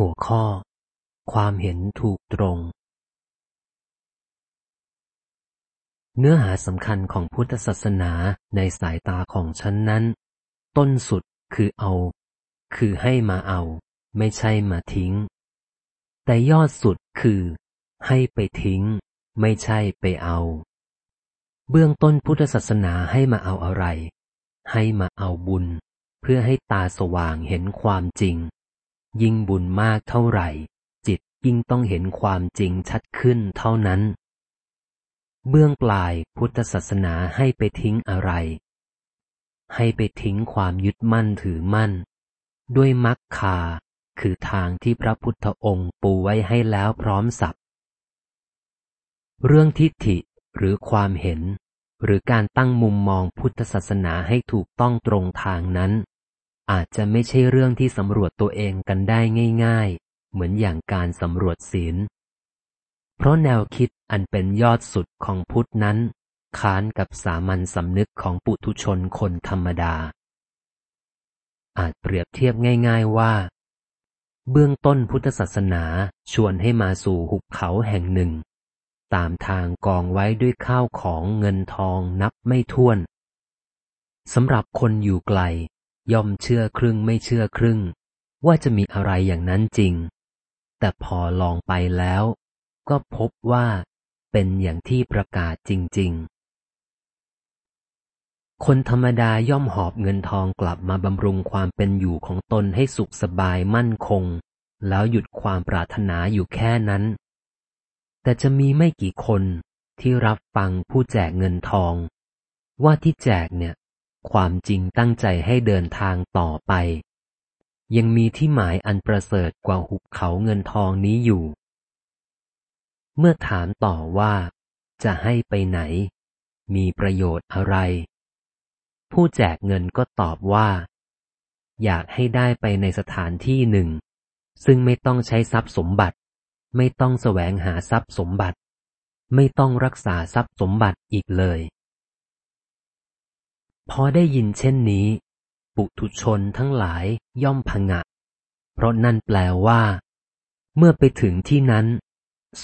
หัวข้อ ความเห็นถูกตรง เนื้อหาสำคัญของพุทธศาสนาในสายตาของฉันนั้น ต้นสุดคือเอา คือให้มาเอา ไม่ใช่มาทิ้ง แต่ยอดสุดคือ ให้ไปทิ้ง ไม่ใช่ไปเอา เบื้องต้นพุทธศาสนาให้มาเอาอะไร ให้มาเอาบุญเพื่อให้ตาสว่างเห็นความจริง ยิ่งบุญมากเท่าไหร่ จิตยิ่งต้องเห็นความจริงชัดขึ้นเท่านั้น เบื้องปลายพุทธศาสนาให้ไปทิ้งอะไร ให้ไปทิ้งความยึดมั่นถือมั่น ด้วยมักคา คือทางที่พระพุทธองค์ปูไว้ให้แล้วพร้อมสับเรื่องทิฏฐิหรือความเห็น หรือการตั้งมุมมองพุทธศาสนาให้ถูกต้องตรงทางนั้น อาจจะไม่ใช่เรื่องที่สำรวจตัวเองกันได้ง่าย ๆ เหมือนอย่างการสำรวจศีล เพราะแนวคิดอันเป็นยอดสุดของพุทธนั้น ค้านกับสามัญสำนึกของปุถุชนคนธรรมดา อาจเปรียบเทียบง่าย ๆว่า เบื้องต้นพุทธศาสนาชวนให้มาสู่หุบเขาแห่งหนึ่ง ตามทางกองไว้ด้วยข้าวของเงินทองนับไม่ถ้วนสำหรับคนอยู่ไกล ย่อมเชื่อครึ่งไม่เชื่อครึ่ง ว่าจะมีอะไรอย่างนั้นจริง แต่พอลองไปแล้ว ก็พบว่าเป็นอย่างที่ประกาศจริง ๆ คนธรรมดาย่อมหอบเงินทองกลับมาบำรุงความเป็นอยู่ของตนให้สุขสบายมั่นคง แล้วหยุดความปรารถนาอยู่แค่นั้น แต่จะมีไม่กี่คนที่รับฟังผู้แจกเงินทอง ว่าที่แจกเนี่ย ความจริงตั้งใจให้เดินทางต่อไป ยังมีที่หมายอันประเสริฐกว่าหุบเขาเงินทองนี้อยู่ เมื่อถามต่อว่า จะให้ไปไหน มีประโยชน์อะไร ผู้แจกเงินก็ตอบว่า อยากให้ได้ไปในสถานที่หนึ่ง ซึ่งไม่ต้องใช้ทรัพย์สมบัติ ไม่ต้องแสวงหาทรัพย์สมบัติ ไม่ต้องรักษาทรัพย์สมบัติอีกเลย พอได้ยินเช่นนี้ ปุถุชนทั้งหลายย่อมผงะ เพราะนั่นแปลว่า เมื่อไปถึงที่นั้น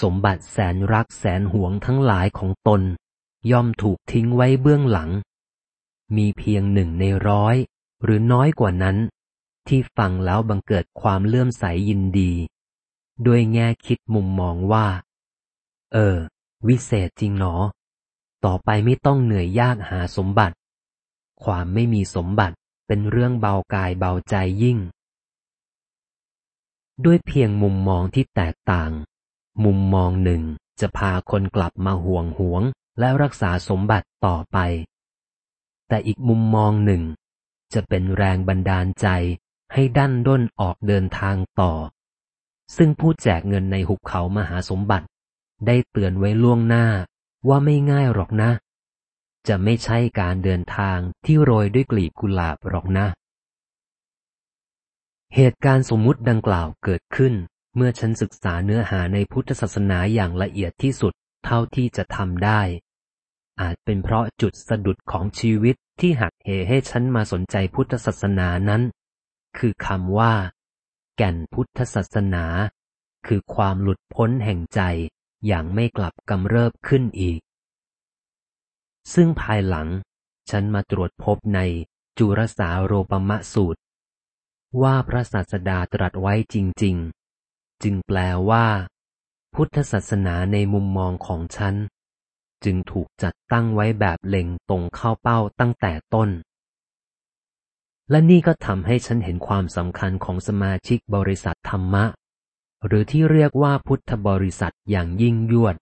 สมบัติแสนรักแสนหวงทั้งหลายของตน ย่อมถูกทิ้งไว้เบื้องหลัง มีเพียงหนึ่งในร้อย หรือน้อยกว่านั้น ที่ฟังแล้วบังเกิดความเลื่อมใสยินดี ด้วยแง่คิดมุมมองว่า เออ วิเศษจริงหนอ ต่อไปไม่ต้องเหนื่อยยากหาสมบัติ ความไม่มีสมบัติเป็นเรื่องเบากายเบาใจยิ่ง ด้วยเพียงมุมมองที่แตกต่าง มุมมองหนึ่งจะพาคนกลับมาห่วงหวงและรักษาสมบัติต่อไป แต่อีกมุมมองหนึ่ง จะเป็นแรงบันดาลใจให้ดันด้นออกเดินทางต่อ ซึ่งผู้แจกเงินในหุบเขามหาสมบัติ ได้เตือนไว้ล่วงหน้าว่าไม่ง่ายหรอกนะ จะไม่ใช่การเดินทางที่โรยด้วยกลีบกุหลาบหรอกนะ เหตุการณ์สมมุติดังกล่าวเกิดขึ้น เมื่อฉันศึกษาเนื้อหาในพุทธศาสนาอย่างละเอียดที่สุดเท่าที่จะทำได้ อาจเป็นเพราะจุดสะดุดของชีวิตที่หักเหให้ฉันมาสนใจพุทธศาสนานั้น คือคำว่า แก่นพุทธศาสนา คือความหลุดพ้นแห่งใจอย่างไม่กลับกำเริบขึ้นอีก ซึ่งภายหลัง ฉันมาตรวจพบในจุรสาโรปมะสูตร ว่าพระศาสดาตรัสไว้จริง ๆ จึงแปลว่า พุทธศาสนาในมุมมองของฉัน จึงถูกจัดตั้งไว้แบบเล็งตรงเข้าเป้าตั้งแต่ต้น และนี่ก็ทำให้ฉันเห็นความสำคัญของสมาชิกบริษัทธรรมะ หรือที่เรียกว่าพุทธบริษัทอย่างยิ่งยวด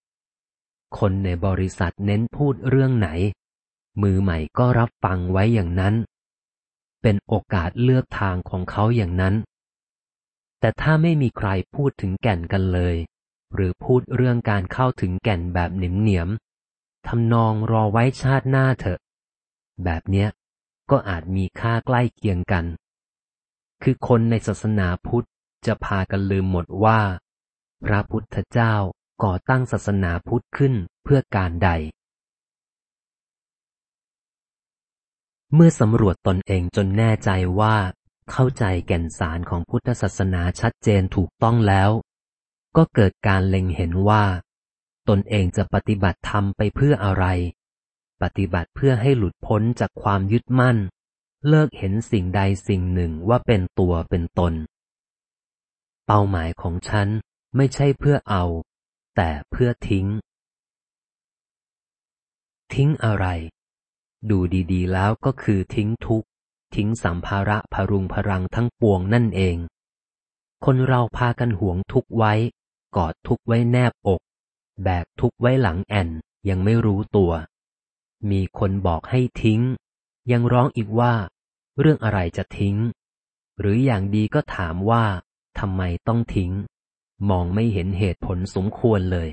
คนในบริษัทเน้นพูดเรื่องไหน มือใหม่ก็รับฟังไว้อย่างนั้น เป็นโอกาสเลือกทางของเขาอย่างนั้น แต่ถ้าไม่มีใครพูดถึงแก่นกันเลย หรือพูดเรื่องการเข้าถึงแก่นแบบหนิมเหนียมทำนองรอไว้ชาติหน้าเถอะ แบบเนี้ยก็อาจมีค่าใกล้เคียงกัน คือคนในศาสนาพุทธจะพากันลืมหมดว่า พระพุทธเจ้า ก่อตั้งศาสนาพุทธขึ้นเพื่อการใด เมื่อสำรวจตนเองจนแน่ใจว่า เข้าใจแก่นสารของพุทธศาสนาชัดเจนถูกต้องแล้ว ก็เกิดการเล็งเห็นว่า ตนเองจะปฏิบัติธรรมไปเพื่ออะไร ปฏิบัติเพื่อให้หลุดพ้นจากความยึดมั่น เลิกเห็นสิ่งใดสิ่งหนึ่งว่าเป็นตัวเป็นตน เป้าหมายของฉันไม่ใช่เพื่อเอา แต่เพื่อทิ้ง ทิ้งอะไร ดูดีๆ แล้วก็คือทิ้งทุกทิ้งสัมภาระพรุงพรังทั้งปวงนั่นเอง คนเราพากันหวงทุกไว้ กอดทุกไว้แนบอก แบกทุกไว้หลังแอนยังไม่รู้ตัว มีคนบอกให้ทิ้ง ยังร้องอีกว่า เรื่องอะไรจะทิ้ง หรืออย่างดีก็ถามว่าทำไมต้องทิ้ง มองไม่เห็นเหตุผลสมควรเลย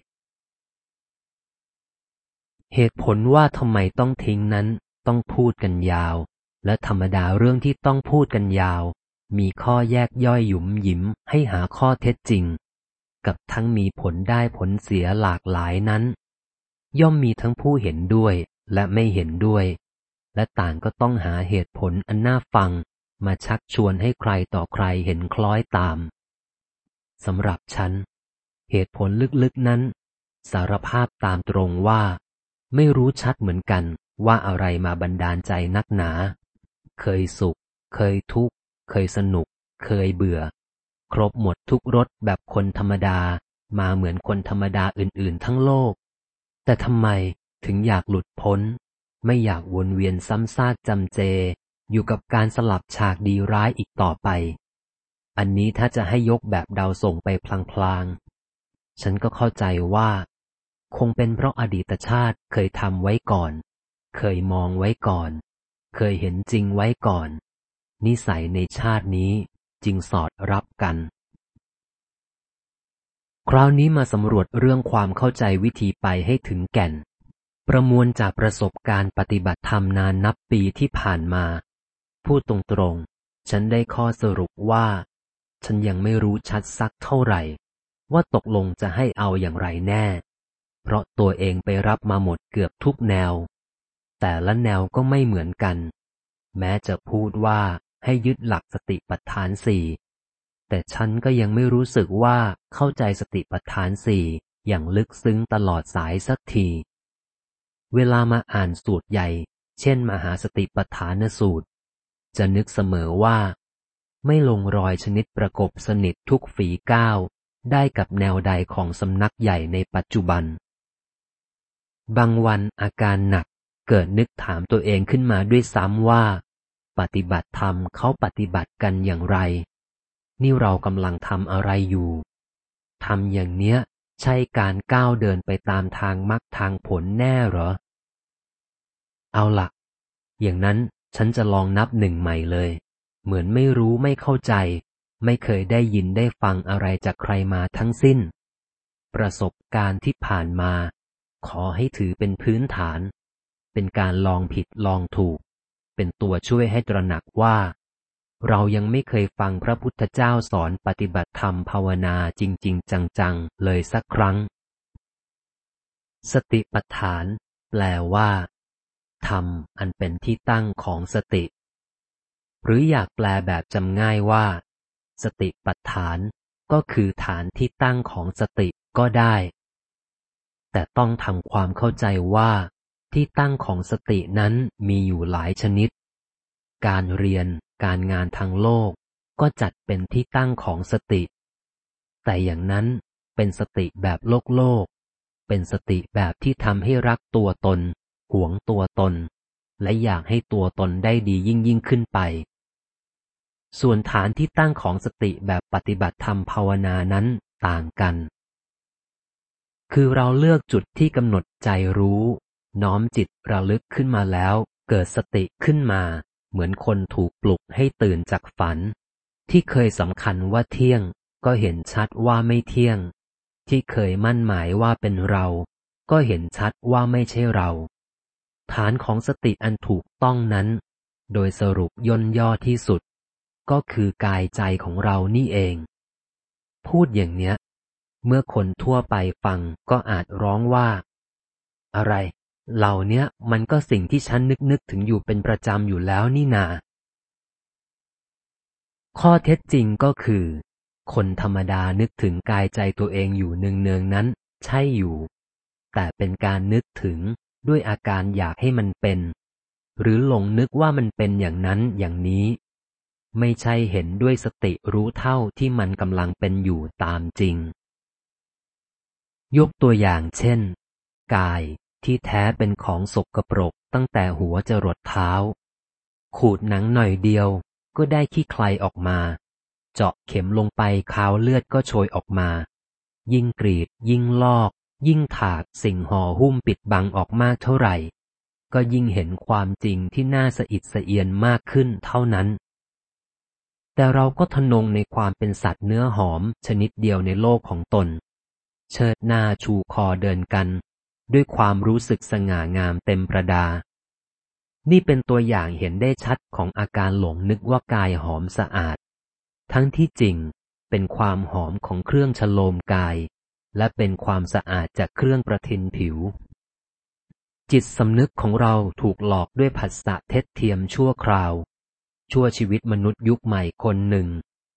เหตุผลว่าทำไมต้องทิ้งนั้นต้องพูดกันยาว และธรรมดาเรื่องที่ต้องพูดกันยาว มีข้อแยกย่อยหยุมหยิมให้หาข้อเท็จจริง กับทั้งมีผลได้ผลเสียหลากหลายนั้น ย่อมมีทั้งผู้เห็นด้วยและไม่เห็นด้วย และต่างก็ต้องหาเหตุผลอันน่าฟังมาชักชวนให้ใครต่อใครเห็นคล้อยตาม สำหรับฉัน เหตุผลลึกๆนั้น สารภาพตามตรงว่า ไม่รู้ชัดเหมือนกันว่าอะไรมาบันดาลใจนักหนา เคยสุข เคยทุกข์ เคยสนุก เคยเบื่อ ครบหมดทุกรสแบบคนธรรมดามาเหมือนคนธรรมดาอื่นๆ ทั้งโลก แต่ทำไมถึงอยากหลุดพ้น ไม่อยากวนเวียนซ้ำซากจำเจ อยู่กับการสลับฉากดีร้ายอีกต่อไป อันนี้ถ้าจะให้ยกแบบเดาส่งไปพลางๆ ฉันก็เข้าใจว่า คงเป็นเพราะอดีตชาติเคยทำไว้ก่อน เคยมองไว้ก่อน เคยเห็นจริงไว้ก่อน นิสัยในชาตินี้จึงสอดรับกัน คราวนี้มาสำรวจเรื่องความเข้าใจวิธีไปให้ถึงแก่น ประมวลจากประสบการณ์ปฏิบัติธรรมนานนับปีที่ผ่านมา พูดตรงๆ ฉันได้ข้อสรุปว่า ฉันยังไม่รู้ชัดสักเท่าไหร่ ว่าตกลงจะให้เอาอย่างไรแน่ เพราะตัวเองไปรับมาหมดเกือบทุกแนว แต่ละแนวก็ไม่เหมือนกัน แม้จะพูดว่าให้ยึดหลักสติปัฏฐานสี่แต่ฉันก็ยังไม่รู้สึกว่าเข้าใจสติปัฏฐานสี่อย่างลึกซึ้งตลอดสายสักที เวลามาอ่านสูตรใหญ่ เช่นมหาสติปัฏฐานสูตร จะนึกเสมอว่า ไม่ลงรอยชนิดประกบสนิททุกฝีก้าว ได้กับแนวใดของสำนักใหญ่ในปัจจุบัน บางวันอาการหนักเกิดนึกถามตัวเองขึ้นมาด้วยซ้ำว่า ปฏิบัติธรรมเขาปฏิบัติกันอย่างไร นี่เรากำลังทำอะไรอยู่ทำอย่างเนี้ย ใช่การก้าวเดินไปตามทางมรรคทางผลแน่หรอ เอาละอย่างนั้นฉันจะลองนับหนึ่งใหม่เลย เหมือนไม่รู้ไม่เข้าใจ ไม่เคยได้ยินได้ฟังอะไรจากใครมาทั้งสิ้น ประสบการณ์ที่ผ่านมา ขอให้ถือเป็นพื้นฐาน เป็นการลองผิดลองถูก เป็นตัวช่วยให้ตระหนักว่า เรายังไม่เคยฟังพระพุทธเจ้าสอนปฏิบัติธรรมภาวนาจริง ๆ จัง ๆ เลยสักครั้ง สติปัฏฐาน แปลว่าธรรมอันเป็นที่ตั้งของสติ หรืออยากแปลแบบจำง่ายว่า สติปัฏฐานก็คือฐานที่ตั้งของสติก็ได้ แต่ต้องทำความเข้าใจว่าที่ตั้งของสตินั้นมีอยู่หลายชนิด การเรียน การงานทางโลก ก็จัดเป็นที่ตั้งของสติ แต่อย่างนั้นเป็นสติแบบโลกโลก เป็นสติแบบที่ทำให้รักตัวตน หวงตัวตน และอยากให้ตัวตนได้ดียิ่งยิ่งขึ้นไป ส่วนฐานที่ตั้งของสติแบบปฏิบัติธรรมภาวนานั้นต่างกัน คือเราเลือกจุดที่กำหนดใจรู้ น้อมจิตระลึกขึ้นมาแล้ว เกิดสติขึ้นมา เหมือนคนถูกปลุกให้ตื่นจากฝัน ที่เคยสำคัญว่าเที่ยง ก็เห็นชัดว่าไม่เที่ยง ที่เคยมั่นหมายว่าเป็นเรา ก็เห็นชัดว่าไม่ใช่เรา ฐานของสติอันถูกต้องนั้น โดยสรุปย่นย่อที่สุด ก็คือกายใจของเรานี่เอง พูดอย่างเนี้ย เมื่อคนทั่วไปฟังก็อาจร้องว่า อะไร เหล่านี้มันก็สิ่งที่ฉันนึกนึกถึงอยู่เป็นประจำอยู่แล้วนี่นา ข้อเท็จจริงก็คือ คนธรรมดานึกถึงกายใจตัวเองอยู่เนืองๆนั้น ใช่อยู่ แต่เป็นการนึกถึงด้วยอาการอยากให้มันเป็น หรือหลงนึกว่ามันเป็นอย่างนั้นอย่างนี้ ไม่ใช่เห็นด้วยสติรู้เท่าที่มันกำลังเป็นอยู่ตามจริง ยกตัวอย่างเช่น กายที่แท้เป็นของสกรปรกตั้งแต่หัวจรดเท้า ขูดหนังหน่อยเดียวก็ได้ขี้ใครออกมา เจาะเข็มลงไปคาวเลือดก็โชยออกมา ยิ่งกรีด ยิ่งลอก ยิ่งถากสิ่งห่อหุ้มปิดบังออกมากเท่าไหร่ ก็ยิ่งเห็นความจริงที่น่าสะอิดสะเอียนมากขึ้นเท่านั้น แต่เราก็ทนงในความเป็นสัตว์เนื้อหอม ชนิดเดียวในโลกของตน เชิดหน้าชูคอเดินกัน ด้วยความรู้สึกสง่างามเต็มประดา นี่เป็นตัวอย่างเห็นได้ชัดของอาการหลงนึกว่ากายหอมสะอาด ทั้งที่จริงเป็นความหอมของเครื่องฉโลมกาย และเป็นความสะอาดจากเครื่องประทินผิว จิตสำนึกของเราถูกหลอกด้วยผัสสะเท็จเทียมชั่วคราว ชั่วชีวิตมนุษย์ยุคใหม่คนหนึ่ง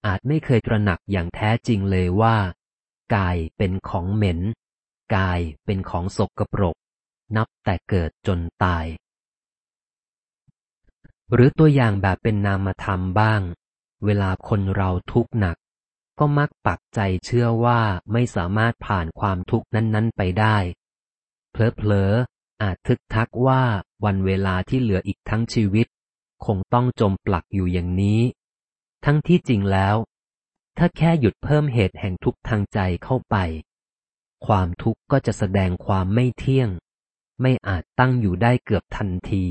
อาจไม่เคยตระหนักอย่างแท้จริงเลยว่า กายเป็นของเหม็น กายเป็นของสกปรก นับแต่เกิดจนตาย หรือตัวอย่างแบบเป็นนามธรรมบ้าง เวลาคนเราทุกข์หนัก ก็มักปักใจเชื่อว่าไม่สามารถผ่านความทุกข์นั้น ๆ ไปได้ เพลอๆอาจทึกทักว่าวันเวลาที่เหลืออีกทั้งชีวิต คงต้องจมปลักอยู่อย่างนี้ ทั้งที่จริงแล้ว ถ้าแค่หยุดเพิ่มเหตุแห่งทุกข์ทางใจเข้าไป ความทุกข์ก็จะแสดงความไม่เที่ยง ไม่อาจตั้งอยู่ได้เกือบทันที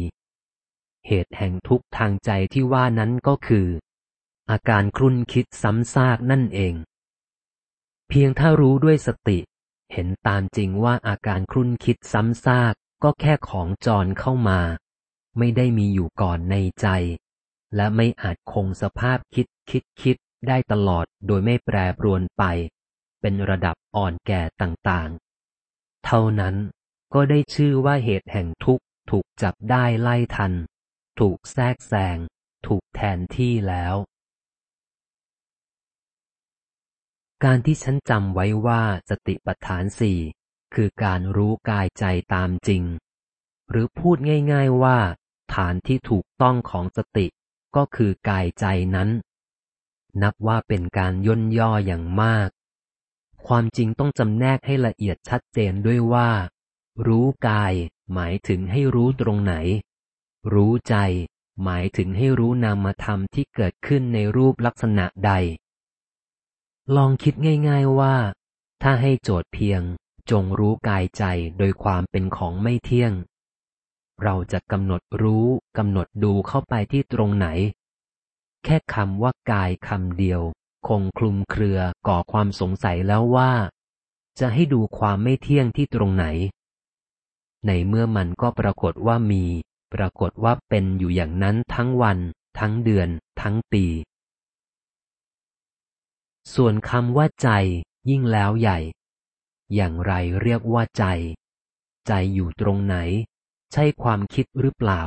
เหตุแห่งทุกข์ทางใจที่ว่านั้นก็คือ อาการครุ่นคิดซ้ำซากนั่นเอง เพียงถ้ารู้ด้วยสติ เห็นตามจริงว่าอาการครุ่นคิดซ้ำซากก็แค่ของจรเข้ามา ไม่ได้มีอยู่ก่อนในใจ และไม่อาจคงสภาพคิดคิดคิดได้ตลอดโดยไม่แปรปรวนไป เป็นระดับอ่อนแก่ต่างๆ เท่านั้นก็ได้ชื่อว่าเหตุแห่งทุกข์ถูกจับได้ไล่ทัน ถูกแทรกแซง ถูกแทนที่แล้ว การที่ฉันจำไว้ว่าสติปัฏฐานสี่คือการรู้กายใจตามจริง หรือพูดง่าย ๆว่า ฐานที่ถูกต้องของสติก็คือกายใจนั้น นับว่าเป็นการย่นย่ออย่างมาก ความจริงต้องจำแนกให้ละเอียดชัดเจนด้วยว่า รู้กายหมายถึงให้รู้ตรงไหน รู้ใจหมายถึงให้รู้นามธรรมที่เกิดขึ้นในรูปลักษณะใด ลองคิดง่าย ๆว่า ถ้าให้โจทย์เพียงจงรู้กายใจโดยความเป็นของไม่เที่ยง เราจะกำหนดรู้กำหนดดูเข้าไปที่ตรงไหน แค่คำว่ากายคำเดียว คงคลุมเครือก่อความสงสัยแล้วว่า จะให้ดูความไม่เที่ยงที่ตรงไหน ในเมื่อมันก็ปรากฏว่ามี ปรากฏว่าเป็นอยู่อย่างนั้นทั้งวัน ทั้งเดือน ทั้งปี ส่วนคำว่าใจ ยิ่งแล้วใหญ่ อย่างไรเรียกว่าใจ ใจอยู่ตรงไหน ใช่ความคิดหรือเปล่า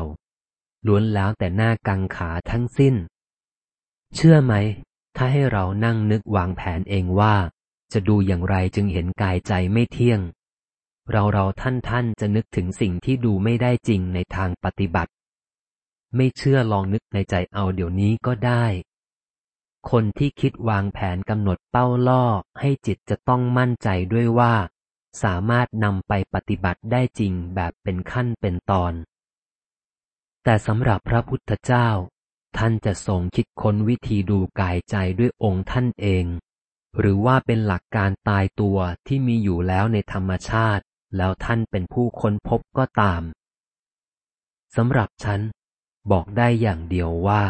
ล้วนแล้วแต่หน้ากังขาทั้งสิ้น เชื่อไหม ถ้าให้เรานั่งนึกวางแผนเองว่า จะดูอย่างไรจึงเห็นกายใจไม่เที่ยง เราเราท่านท่านจะนึกถึงสิ่งที่ดูไม่ได้จริงในทางปฏิบัติ ไม่เชื่อลองนึกในใจเอาเดี๋ยวนี้ก็ได้ คนที่คิดวางแผนกำหนดเป้าล่อให้จิตจะต้องมั่นใจด้วยว่า สามารถนำไปปฏิบัติได้จริงแบบเป็นขั้นเป็นตอน แต่สำหรับพระพุทธเจ้า ท่านจะทรงคิดค้นวิธีดูกายใจด้วยองค์ท่านเอง หรือว่าเป็นหลักการตายตัวที่มีอยู่แล้วในธรรมชาติ แล้วท่านเป็นผู้ค้นพบก็ตามสำหรับฉัน บอกได้อย่างเดียวว่า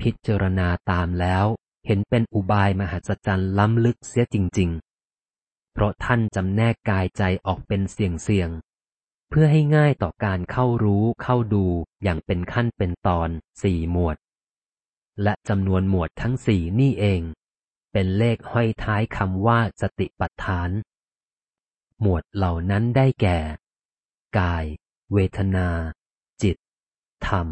พิจารณาตามแล้วเห็นเป็นอุบายมหัศจรรย์ล้ำลึกเสียจริง ๆ ราะท่านจำแนกกายใจออกเป็นเสี่ยงเสี่ยงเพื่อให้ง่ายต่อการเข้ารู้เข้าดูอย่างเป็นขั้นเป็นตอนสี่หมวด และจำนวนหมวดทั้งสี่นี่เอง เป็นเลขห้อยท้ายคำว่าสติปัฏฐาน หมวดเหล่านั้นได้แก่ กาย เวทนา จิต ธรรม